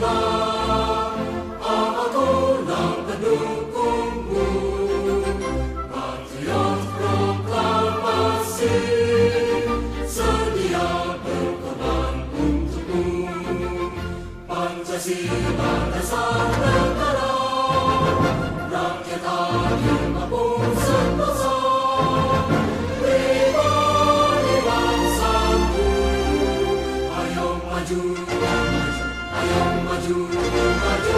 Lord. maju, maju, maju, maju.